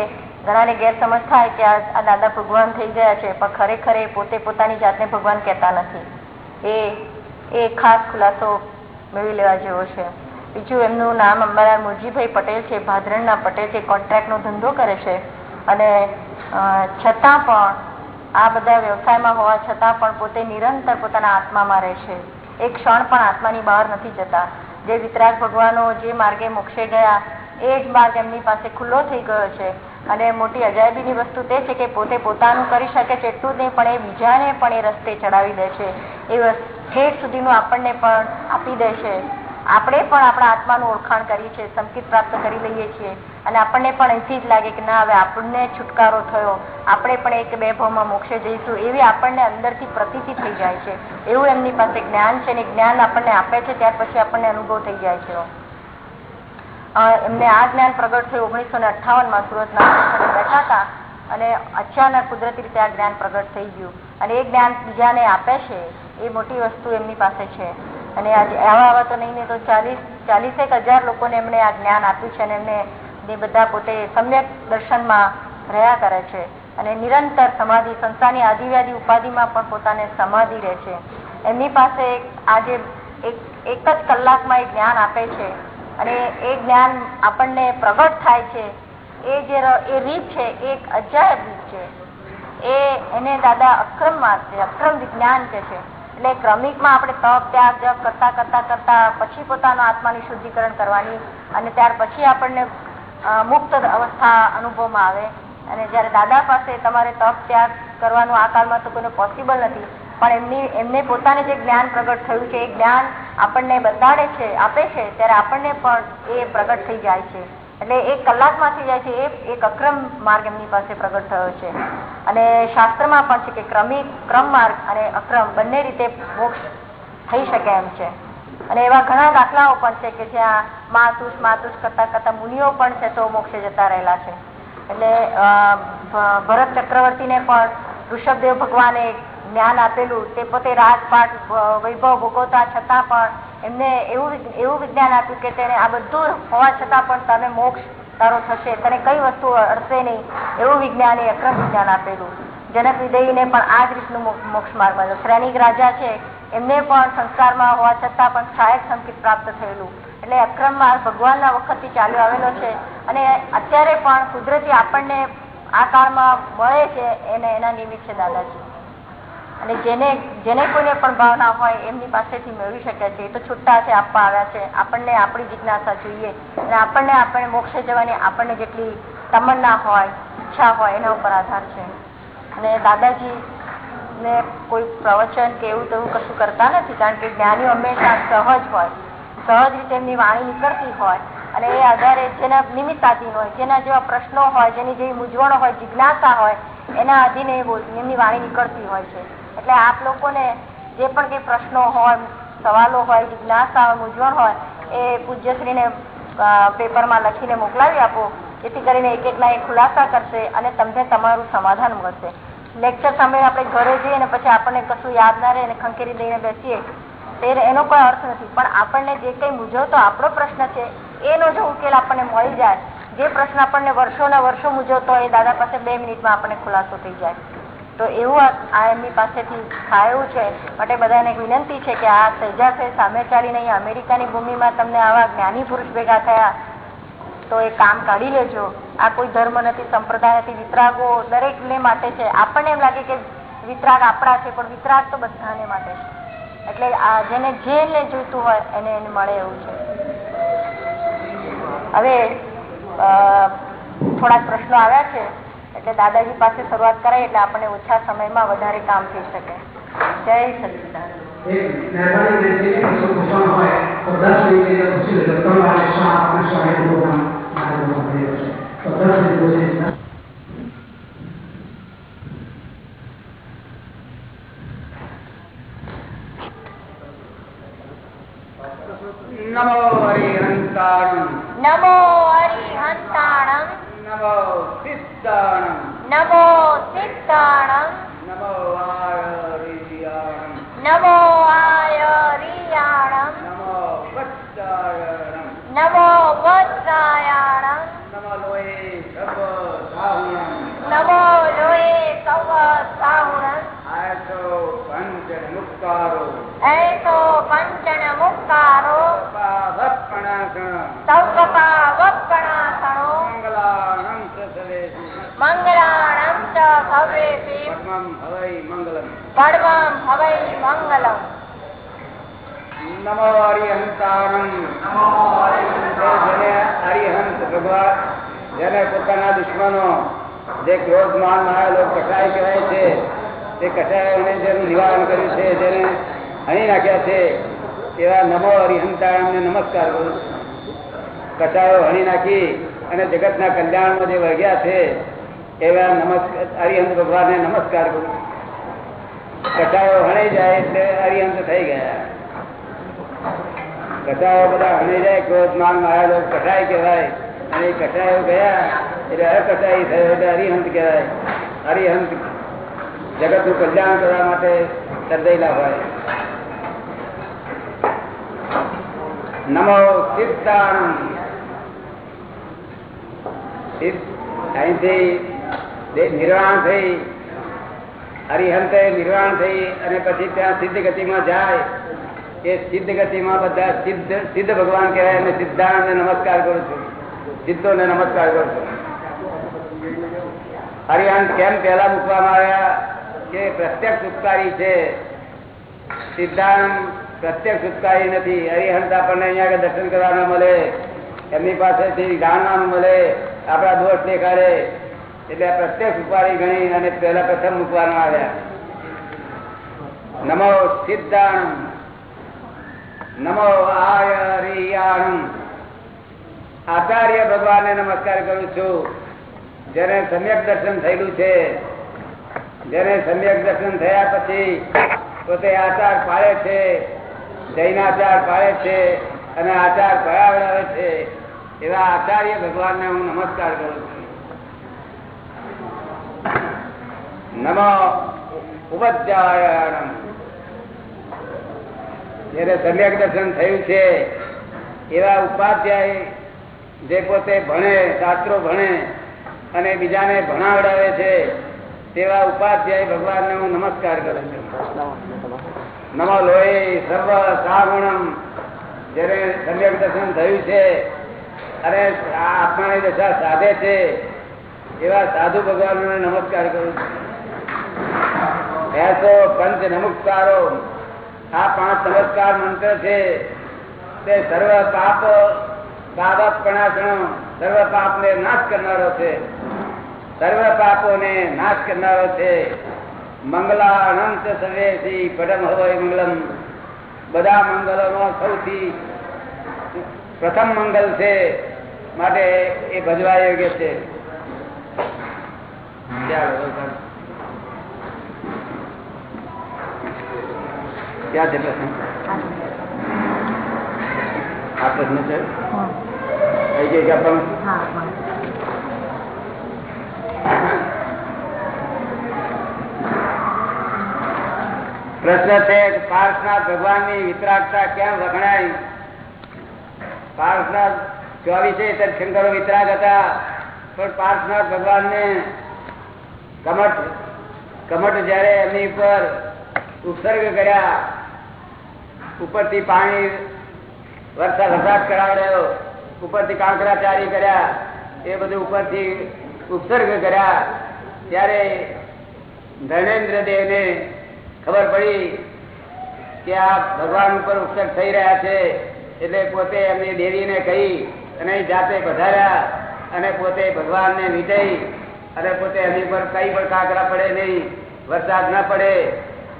ઘણાને ગેરસમજ થાય કે આ દાદા ભગવાન થઈ ગયા છે, પણ ખરેખર એ પોતે પોતાની જાતને ભગવાન કહેતા નથી. એ એ ખાસ ખુલાસો મેળવી લેવા જેવો છે. બીજું એમનું નામ અંબાલાલ મુરજીભાઈ પટેલ છે, ભાદરણના પટેલ છે કોન્ટ્રાક્ટનો ધંધો કરે છે. અને છતાં પણ આ બધા વ્યવસાયમાં હોવા છતાં પણ પોતે નિરંતર પોતાના આત્મામાં રહે છે. એક ક્ષણ પણ આત્માની બહાર નથી જતા. જે વિતરાગ ભગવાનો જે માર્ગે મોક્ષે ગયા, એ જ માર્ગ એમની પાસે ખુલ્લો થઈ ગયો છે. અને મોટી અજાયબીની વસ્તુ તે છે કે પોતે પોતાનું કરી શકે છે એટલું જ નહીં, પણ એ બીજાને પણ એ રસ્તે ચડાવી દે છે. એ ઠેઠ સુધીનું આપણને પણ આપી દે છે. આપણે પણ આપણા આત્માનું ઓળખાણ કરીએ છીએ, સંકેત પ્રાપ્ત કરી લઈએ છીએ અને આપણને પણ એથી જ લાગે કે ના, હવે આપણને છુટકારો થયો. આપણે પણ એક બે ભાવમાં મોક્ષે જઈશું. એવી આપણને અંદરથી પ્રતીતિ થઈ જાય છે. એવું એમની પાસે જ્ઞાન છે ને જ્ઞાન આપણને આપે છે, ત્યાર પછી આપણને અનુભવ થઈ જાય છે. એમને આ જ્ઞાન પ્રગટ થયું ઓગણીસો ને અઠાવનમાં સુરતના બેઠા હતા અને અચાનક કુદરતી રીતે આ જ્ઞાન પ્રગટ થઈ ગયું. અને એ જ્ઞાન બીજાને આપે છે, એ મોટી વસ્તુ એમની પાસે છે. અને આવા આવા તો નહીં તો ચાલીસ, ચાલીસેક હજાર લોકોને એમણે આ જ્ઞાન આપ્યું છે અને એમને એ બધા પોતે સમ્યક દર્શનમાં રહ્યા કરે છે. અને નિરંતર સમાધિ, સંસ્થાની આદિવ્યાદી ઉપાધિમાં પણ પોતાને સમાધિ રહે છે. એમની પાસે આજે એક એક જ કલાકમાં એ જ્ઞાન આપે છે. અને એ જ્ઞાન આપણને પ્રગટ થાય છે. એ જે એ રીત છે એક અજાયબ રીત છે. એ એને દાદા અક્રમ માર્ગ છે અક્રમ વિજ્ઞાન કે છે. એટલે ક્રમિકમાં આપણે તપ, ત્યાગ, જપ કરતા કરતા કરતા પછી પોતાનું આત્માની શુદ્ધિકરણ કરવાની અને ત્યાર પછી આપણને મુક્ત અવસ્થા અનુભવમાં આવે. અને જ્યારે દાદા પાસે તમારે તપ, ત્યાગ કરવાનું આ કાળમાં તો કોઈને પોસિબલ નથી. પણ એમની, એમને પોતાને જે જ્ઞાન પ્રગટ થયું છે, એ જ્ઞાન આપણને બતાડે છે, આપે છે, ત્યારે આપણને પણ એ પ્રગટ થઈ જાય છે. એટલે એક કલાકમાં થઈ જાય છે, એ એક અક્રમ માર્ગ એમની પાસે પ્રગટ થયો છે. અને શાસ્ત્રમાં પણ છે કે ક્રમિક, ક્રમ માર્ગ અને અક્રમ બંને રીતે મોક્ષ થઈ શકે એમ છે. અને એવા ઘણા દાખલાઓ પણ છે કે જ્યાં માતુષ માતુષ કરતા કરતા મુનિઓ પણ છે તો મોક્ષે જતા રહેલા છે. એટલે ભરત ચક્રવર્તીને પણ ઋષભદેવ ભગવાને જ્ઞાન આપેલું, તે પોતે રાજપાટ વૈભવ ભોગવતા છતાં પણ એમને એવું એવું વિજ્ઞાન આપ્યું કે તેને આ બધું હોવા છતાં પણ તને મોક્ષ તારો થશે. તને કઈ વસ્તુ અડશે નહીં. એવું વિજ્ઞાન એ અક્રમ વિજ્ઞાન આપેલું. જનક વિદયને પણ આ જ રીતનું મોક્ષ માર્ગ શ્રેનિક રાજા છે. એમને પણ સંસ્કારમાં હોવા છતાં પણ સહાયક સંકેત પ્રાપ્ત થયેલું. એટલે અક્રમ માર્ગ ભગવાનના વખતથી ચાલ્યો આવેલો છે. અને અત્યારે પણ કુદરતી આપણને આ કાળમાં મળે છે એને એના નિમિત્ત છે દાદાજી. અને જેને જેને કોઈને પણ ભાવના હોય, એમની પાસેથી મેળવી શકે છે. એ તો છૂટા છે, આપવા આવ્યા છે. આપણને આપણી જિજ્ઞાસા જોઈએ. અને આપણને, આપણે મોક્ષે જવાની આપણને જેટલી તમન્ના હોય, ઈચ્છા હોય, એના ઉપર આધાર છે. અને દાદાજી ને કોઈ પ્રવચન કે એવું તેવું કશું કરતા નથી, કારણ કે જ્ઞાનીઓ હંમેશા સહજ હોય. સહજ રીતે એમની વાણી નીકળતી હોય. અને એ આધારે જેના નિમિત્તાધીન હોય, જેના જેવા પ્રશ્નો હોય, જેની જેવી મૂંઝવણો હોય, જિજ્ઞાસા હોય, એના આધીને એમની વાણી નીકળતી હોય છે. એટલે આપ લોકોને જે પણ કઈ પ્રશ્નો હોય, સવાલો હોય જિજ્ઞાસા હોય મૂંઝવણ હોય, એ પૂજ્યશ્રીને પેપરમાં લખીને મોકલાવી આપો. જેથી કરીને એક એકના એ ખુલાસા કરશે અને તમને તમારું સમાધાન મળશે. લેક્ચર સામે આપણે ઘરે જઈએ અને પછી આપણને કશું યાદ ના રહે અને ખંખેરી દઈને બેસીએ તે એનો કોઈ અર્થ નથી. પણ આપણને જે કઈ મૂંઝવતો આપણો પ્રશ્ન છે, એનો જો ઉકેલ આપણને મળી જાય. જે પ્રશ્ન આપણને વર્ષોના વર્ષો મૂંઝવતો હોય, એ દાદા પાસે બે મિનિટમાં આપણને ખુલાસો થઈ જાય. તો એવું આ- એમની પાસેથી થાય છે. માટે બધાને વિનંતી છે કે આ સહેજાફે સામે ચાલીને અહીંયા અમેરિકાની ભૂમિમાં તમને આવા જ્ઞાની પુરુષ ભેગા થયા, તો એ કામ કાઢી લેજો. આ કોઈ ધર્મ નથી, સંપ્રદાય નથી, વિતરાગો દરેકને માટે છે. આપણને એમ લાગે કે વિતરાગ આપણા છે, પણ વિતરાગ તો બધાને માટે છે. એટલે આ જેને જેને જોઈતું હોય, એને એને મળે એવું છે. હવે થોડાક પ્રશ્નો આવ્યા છે. એટલે દાદાજી પાસે શરૂઆત કરાય એટલે આપણને ઓછા સમયમાં વધારે કામ થઈ શકે જય સચિદાનંદ એક મહેરબાની કરીને જે પ્રશ્ન પૂછવાનો હોય તો દસ મિનિટની અંદર પૂછી લેજો ત્રણ વાગે શા આપણે સ્વામી પ્રોગ્રામ માટે બોલાવી રહ્યો છે તો દસ મિનિટ પૂછી લેજો. નમો હરિહંતાણમ નમો હરિહંતાણમ નમો સિદ્ધાણમ નમો સિદ્ધાણમ નમો આયરિયાણમ નમો આયરિયાણમ નમો વત્સાયણમ નમો વત્સાયાણમ નમો સાહુણમ નમો લોહે કવ સાહુણમ આયસો પંચ મુક્તારો એસો પંચન મુક્કારો પાવત્પણાસણ સૌકપા વપણાસણો મંગલાણમ સસવેશી મંગલાણમ ચ પરમમ હવૈ મંગલમ પડવમ હવૈ મંગલમ નમો હરિહંતાણમ જેને હરિહંત ભગવાન જેને પોતાના દુશ્મનો જે ક્રોધ માન માયા લોક કસાય કહેવાય છે તે કસાયોને જેનું નિવારણ કર્યું છે જેને હણી નાખ્યા છે એવા નમો હરિહંતારામને નમસ્કાર કરું છું કસાયો હણી નાખી અને જગતના કલ્યાણમાં જે વર્ગ્યા છે એવા નમસ્કાર હરિહંત ભગવાનને નમસ્કાર કરું છું. કસાયો હણી જાય એટલે હરિહંત થઈ ગયા. કસાયો બધા હણી જાય, ક્રોધ, માન, માયા લોક કસાય કહેવાય. અને એ કસાયો ગયા એટલે અકસાઈ થયો એટલે હરિહંત કહેવાય. હરિહંત જગતનું કલ્યાણ કરવા માટે સર્જાયેલા હોય. નમો સિદ્ધાણમ સિદ્ધ અહીંથી જે નિર્વાણ થઈ. હરિહંતે નિર્વાણ થઈ અને પછી ત્યાં સિદ્ધ ગતિમાં જાય. એ સિદ્ધ ગતિમાં બધા સિદ્ધ સિદ્ધ ભગવાન કહેવાય અને સિદ્ધાંતને નમસ્કાર કરું છું. સિદ્ધોને નમસ્કાર કરું છું. હરિહંત કેમ પહેલા મૂકવામાં આવ્યા? કે પ્રત્યક્ષ ઉપકારી છે. સિદ્ધાંત પ્રત્યક્ષ ઉપકારી નથી. હરિહંત આપણને અહીંયા આગળ દર્શન કરવાના મળે. એમની પાસેથી જાણવાનું મળે. આપણા દોષ દેખાડે. એટલે પ્રત્યક્ષ ઉપાડી ગણી અને પહેલા પ્રથમ મૂકવામાં આવ્યા. નમો સિદ્ધાણ નમો આયરિયાણ આચાર્ય ભગવાનને નમસ્કાર કરું છું. જેને સમ્યક દર્શન થયેલું છે. જેને સમ્યક દર્શન થયા પછી પોતે આચાર પાળે છે જૈનાચાર પાળે છે અને આચાર ભરાવડાવે છે. એવા આચાર્ય ભગવાનને હું નમસ્કાર કરું છું. નમો ઉપધ્યાયણમ. જેને સમ્યક દર્શન થયું છે, એવા ઉપાધ્યાય જે પોતે ભણે, શાસ્ત્રો ભણે અને બીજાને ભણાવડાવે છે, તેવા ઉપાધ્યાય ભગવાનને હું નમસ્કાર કરું છું. નમો લોહી સર્વ સાગુણમ જેને સમ્યક દર્શન થયું છે, અને આ આત્માની દશા સાધે છે, એવા સાધુ ભગવાનને નમસ્કાર કરું છું. એસો પંચ નમસ્કારો આ પાંચ નમસ્કાર મંત્ર છે. તે સર્વ પાપ બાબતપણાસણો સર્વ પાપને નાશ કરનારો છે. સર્વ પાપોને નાશ કરનારો છે. મંગલા અનંત સવેથી પડમ હોય મંગલમ. બધા મંગલોમાં સૌથી પ્રથમ મંગલ છે માટે એ ભજવા યોગ્ય છે ચાલો, ક્યાં છે પ્રશ્ન? આ પ્રશ્ન છે? કઈ જગ્યા પ્રશ્ન છે પાર્શનાથ ભગવાનની વિતરાગતા કેમ વખણાય? પાર્શનાથ ચોવીસે શંકરો વિતરાગ હતા પણ પાર્શનાથ ભગવાન ને કમટ કમઠ જયારે એમની ઉપર ઉપસર્ગ કર્યા ઉપરથી પાણી વરસાદ વરસાદ કરાવડ્યો ઉપરથી કાંકરાચારી કર્યા. એ બધું ઉપરથી ઉપસર્ગ કર્યા. ત્યારે ધર્મેન્દ્ર દેવને ખબર પડી કે આ ભગવાન ઉપર ઉપસર્ગ થઈ રહ્યા છે. એટલે પોતે એમની દેવીને કહી અને જાતે પધાર્યા અને પોતે ભગવાનને વિજય અને પોતે એમની પર કઈ પણ કાંકરા પડે નહીં, વરસાદ ન પડે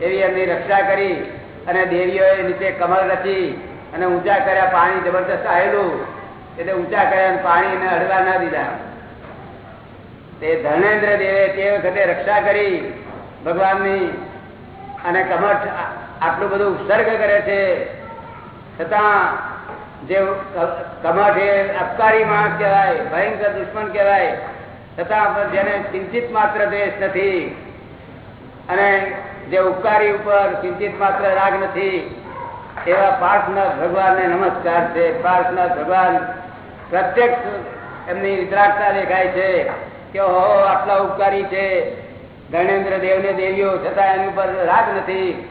એવી એમની રક્ષા કરી. અને દેવીઓએ નીચે કમળ રચી અને ઊંચા કર્યા પાણી જબરદસ્ત આવેલું, એટલે ઊંચા કર્યા અને પાણીને અડવા ના દીધા. તે ધર્મેન્દ્ર દેવે તે વખતે રક્ષા કરી ભગવાનની અને કમઠ આટલું બધું ઉત્સર્ગ કરે છે. છતાં જે કમઠ એ અપકારી માણસ કહેવાય, ભયંકર દુશ્મન કહેવાય, છતાં જેને ચિંતિત માત્ર દ્વેષ નથી. અને જે ઉપકારી ઉપર ચિંતિત માત્ર રાગ નથી, એવા પાર્થનાથ ભગવાનને નમસ્કાર છે. પાર્થનાથ ભગવાન પ્રત્યક્ષ એમની વિતરાગતા દેખાય છે કે હો આટલા ઉપકારી છે. ગણેન્દ્ર દેવને દેવીઓ છતાં એની ઉપર રાગ નથી.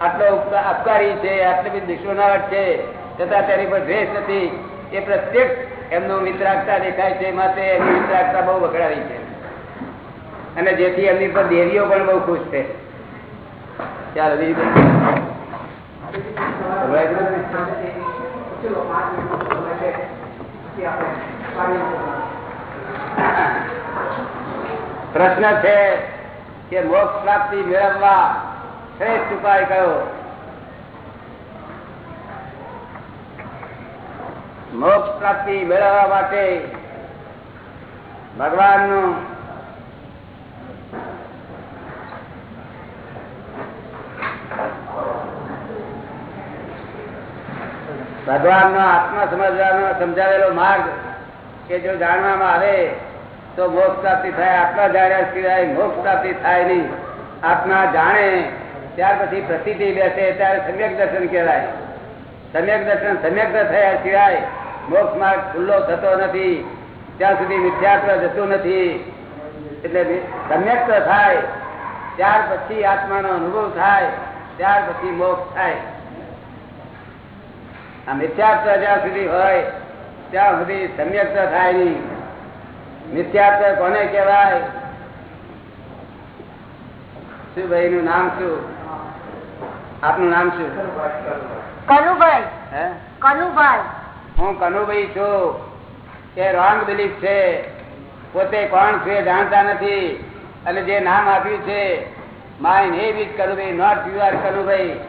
આટલો અપકારી છે, આટલી બધી દુશ્મનાવટ છે, છતાં તેની પર દ્વેષ નથી. એ પ્રત્યેક એમનો વિતરાગતા દેખાય છે માટે એમની વિતરાગતા બહુ વખડાવી છે. અને જેથી એમની પર દેવીઓ પણ બહુ ખુશ છે. પ્રશ્ન છે કે મોક્ષ પ્રાપ્તિ મેળવવા શ્રેષ્ઠ ઉપાય કયો? મોક્ષ પ્રાપ્તિ મેળવવા માટે ભગવાનનું ભગવાનનો આત્મા સમજવાનો, સમજાવેલો માર્ગ કે જો જાણવામાં આવે તો મોક્ષ પ્રાપ્તિ થાય. આત્મા જાણ્યા સિવાય મોક્ષ પ્રાપ્તિ થાય નહીં. આત્મા જાણે, ત્યાર પછી પ્રસિદ્ધિ બેસે, ત્યારે સમ્યક દર્શન કહેવાય. સમ્યક દર્શન સમ્યક થયા સિવાય મોક્ષ માર્ગ ખુલ્લો થતો નથી. ત્યાં સુધી મિથ્યાત્વ જતું નથી. એટલે સમ્યક થાય, ત્યાર પછી આત્માનો અનુભવ થાય, ત્યાર પછી મોક્ષ થાય. મિથ્યાત્વ જ્યાં સુધી હોય ત્યાં સુધી સમ્યક્ત થાય નહીં. મિથ્યાત્વ કોને કહેવાય? શું ભાઈ નું નામ શું? આપનું નામ શું? કનુભાઈ. હે? કનુભાઈ. હું કનુભાઈ છું. કે રોંગ બિલીફ છે. પોતે કોણ છે જાણતા નથી. અને જે નામ આપ્યું છે my name is Kanubhai not you are Kanubhai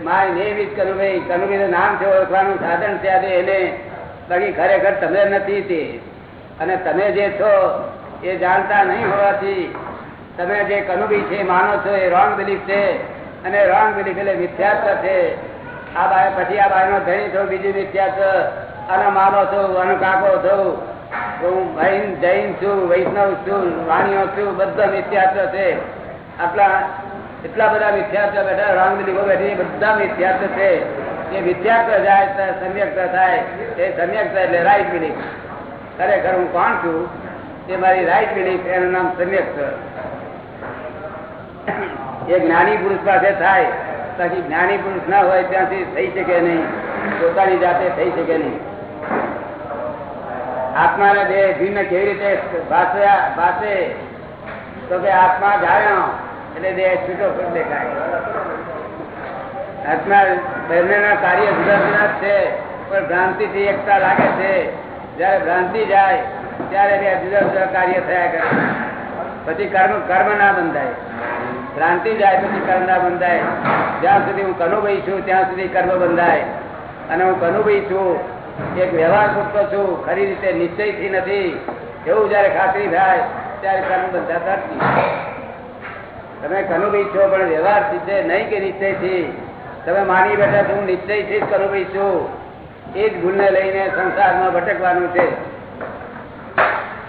my name is Kanubhai Kanubhai નામ છે સાધન છે આજે એને. બાકી ખરેખર તમે નથી તે. અને તમે જે છો એ જાણતા નહીં હોવાથી તમે જે કનુભાઈ છે માનો છો એ રોંગ બિલીફ છે. અને રોંગ બિલીફ એટલે મિથ્યાત્વ છે. આ બાય, પછી આ બાય નો ધણી છો, બીજું મિથ્યાત્વ. અને માનો છું અને કાકો છો. હું જૈન જૈન છું, વૈષ્ણવ છું વાણીઓ છું, બધા મિથ્યાત્વ છે. આટલા એટલા બધા વિદ્યાર્થીઓ બેઠા રામ લીગો બેઠી બધા મિથ્યાત્વ છે. એ મિથ્યાત્વ જાય તો થાય, એ સમ્યક્ત એટલે રાઈટ બિલીફ ખરેખર હું કોણ છું? એ મારી રાઈટ બિલીફ એનું નામ સમ્યક્ત એ જ્ઞાની પુરુષ પાસે થાય, બાકી જ્ઞાની પુરુષ ના હોય ત્યાંથી થઈ શકે નહીં. પોતાની જાતે થઈ શકે નહીં. આત્માને બે ભિન્ન કેવી રીતે ભાષે તો કે આત્મા જાણ્યો જયારે ભ્રાંતિ જાય, ત્યારે બે જુદા જુદા કાર્ય થયા કરે. પછી કર્મ કર્મ ના બંધાય. ભ્રાંતિ જાય, પછી કર્મ ના બંધાય. જ્યાં સુધી હું કનુભાઈ છું, ત્યાં સુધી કર્મ બંધાય. અને હું કનુભાઈ છું, એક વ્યવહાર પૂરતો છું, ખરી રીતે નિશ્ચયથી નથી. એવું જયારે ખાતરી થાય, ત્યારે કર્મ બંધાતા નહીં. તમે કનુભાઈ છો, પણ વ્યવહાર સિદ્ધે નહીં કે નિશ્ચયથી? તમે માની બેઠા છો, હું નિશ્ચયથી જ કનુભાઈ છું. એ જ ભૂલને લઈને સંસારમાં ભટકવાનું છે.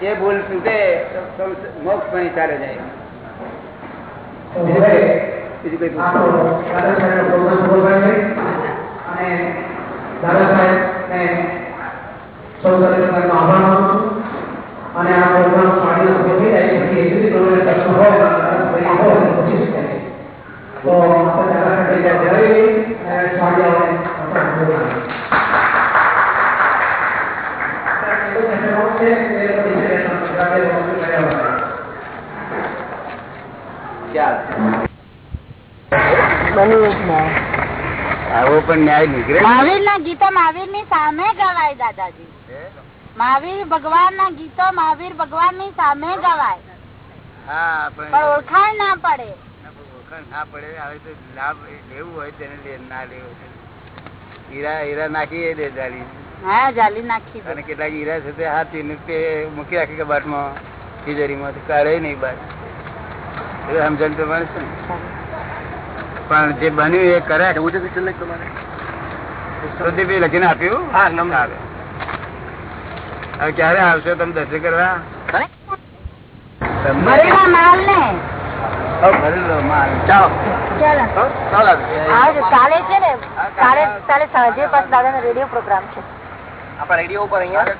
એ ભૂલ છૂટે તો મોક્ષ પણ ચાલે જાય. બીજું કઈ? છે. અને દાદા સાહેબને સૌ સદસ્યનો આભાર માનું છું. અને આ પ્રોગ્રામ સ્વામીનો થઈ જાય પછી હોય તો પૂછી. તો આપણે અને આપણે આવો પણ ન્યાય નીકળે મહાવીર ના ગીતો મહાવીરની સામે ગવાય દાદાજી મહાવીર ભગવાન ના ગીતો મહાવીર ભગવાનની સામે ગવાય ઓળખાણ ના પડે. ઓળખાણ ના પડે હવે તો લાભ લેવું હોય તેને ના લેવો હીરા હીરા નાખી દે જાળી. હા જાલી નાખી અને કેટલાક હીરા છે તે હાથી તે મૂકી રાખી કબાટમાં તિજોરીમાં કાઢે નહીં બાર. એ સમજણ તો મળે છે પણ જે બન્યું એ કર્યા હું તો છેલ્લે તમારે શ્રુતિભાઈ લખીને આપ્યું? હા નંબર. હવે ક્યારે આવશો? તમે દર્શન કરવા? કાલે છે ને. કાલે કાલે સાંજે પાછ દાદાનો રેડિયો પ્રોગ્રામ છે. આપણા રેડિયો ઉપર અહીંયા?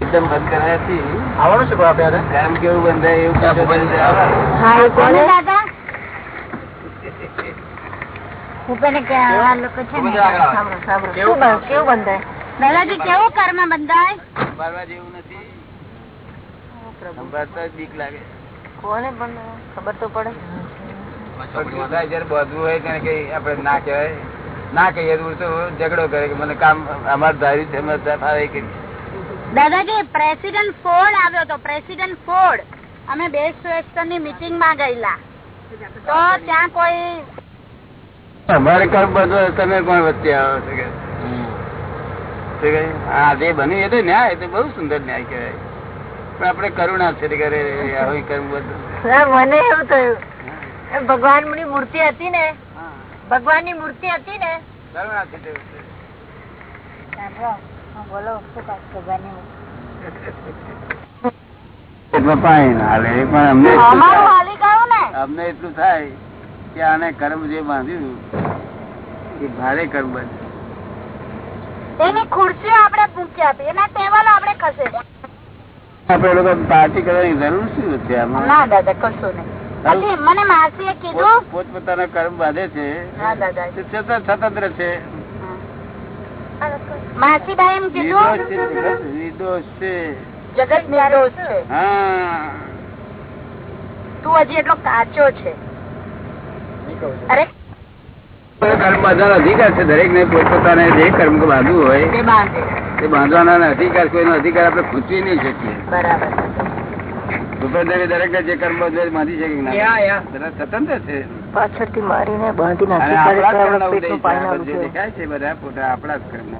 એકદમ બંધ કરાયાથી આવવાનું છે આપણે ગરમ કેવું બંધાય એવું બંધ દાદા કેવું બંધાય? દાદાજી કેવું કર્મ બંધાય? સંભાળવા જેવું નથી. સંભાળતા જ બીક લાગે. કોને પણ ખબર તો પડે. પણ જોતા જયારે બાંધવું હોય ત્યારે કઈ આપણે ના કહેવાય. ના કહીએ તો ઝઘડો કરે કે મને કામ અમારે ધાર્યું છે અમે ફાવે કરી દાદાજી પ્રેસિડેન્ટ ફોર્ડ આવ્યો હતો પ્રેસિડેન્ટ ફોર્ડ. અમે બેસ્ટ વેસ્ટર્નની મીટિંગમાં ગયેલા. તો ત્યાં કોઈ અમારે કામ બધો તમે કોણ વચ્ચે આવો છો કે શું હા જે બન્યું એ તો ન્યાય એ તો બહુ સુંદર ન્યાય કહેવાય. આપણે કરુણા છે મને એવું થયું. ભગવાનની મૂર્તિ હતી ને? ભગવાનની મૂર્તિ હતી કરુણા છે બોલો શું ને? અમને એટલું થાય કે આને કર્મ જે બાંધ્યું એ ભારે કર્મ બન્યું એની ખુરશીઓ આપણે પૂછી આપી એના ટેબલ આપણે ખસે. આપડે લોકો પાર્ટી કરવાની જરૂર શું છે ના દાદા કશું નહીં. મને માસીએ કીધું. પોતપોતાના કર્મ બાંધે છે. હા દાદા. તે છતાં સ્વતંત્ર છે. માસીભાઈ એમ કીધું. નિર્દોષ છે જગત નિર્દોષ છે. હા. તું હજી એટલો કાચો છે. અરે કર્મ બાંધવાનો અધિકાર છે દરેક ને પોતપોતાને જે કર્મ બાંધવું હોય તે બાંધવાના અધિકાર કોઈનો અધિકાર આપણે ખૂંચવી નહીં શકીએ. બરાબર. દરેક જે કર્મ બાંધી શકે કે ના? બધા સ્વતંત્ર છે? પાછળથી મારીને બાંધી નાખી આપણા જ કર્મ.